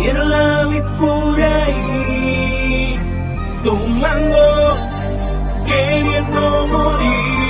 Ayer la vi por ahí, tomando, queriendo morir.